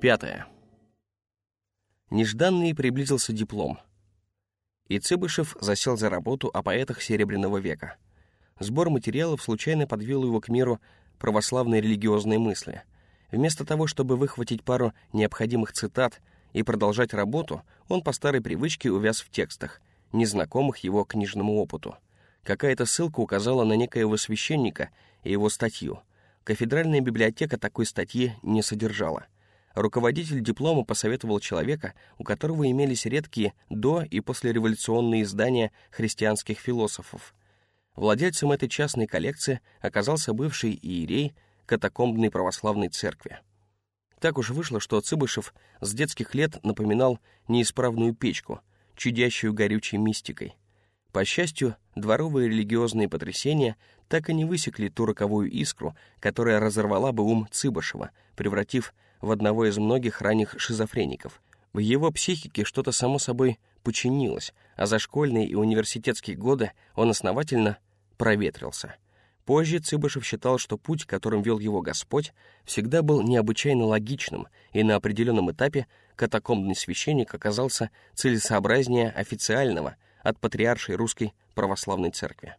Пятое. Нежданный приблизился диплом. И Цыбышев засел за работу о поэтах Серебряного века. Сбор материалов случайно подвел его к миру православной религиозной мысли. Вместо того, чтобы выхватить пару необходимых цитат и продолжать работу, он по старой привычке увяз в текстах, незнакомых его книжному опыту. Какая-то ссылка указала на некоего священника и его статью. Кафедральная библиотека такой статьи не содержала. Руководитель диплома посоветовал человека, у которого имелись редкие до- и послереволюционные издания христианских философов. Владельцем этой частной коллекции оказался бывший иерей катакомбной православной церкви. Так уж вышло, что Цыбышев с детских лет напоминал неисправную печку, чудящую горючей мистикой. По счастью, дворовые религиозные потрясения так и не высекли ту роковую искру, которая разорвала бы ум Цыбышева, превратив в одного из многих ранних шизофреников. В его психике что-то само собой починилось, а за школьные и университетские годы он основательно проветрился. Позже Цыбышев считал, что путь, которым вел его Господь, всегда был необычайно логичным, и на определенном этапе катакомбный священник оказался целесообразнее официального от патриаршей русской православной церкви.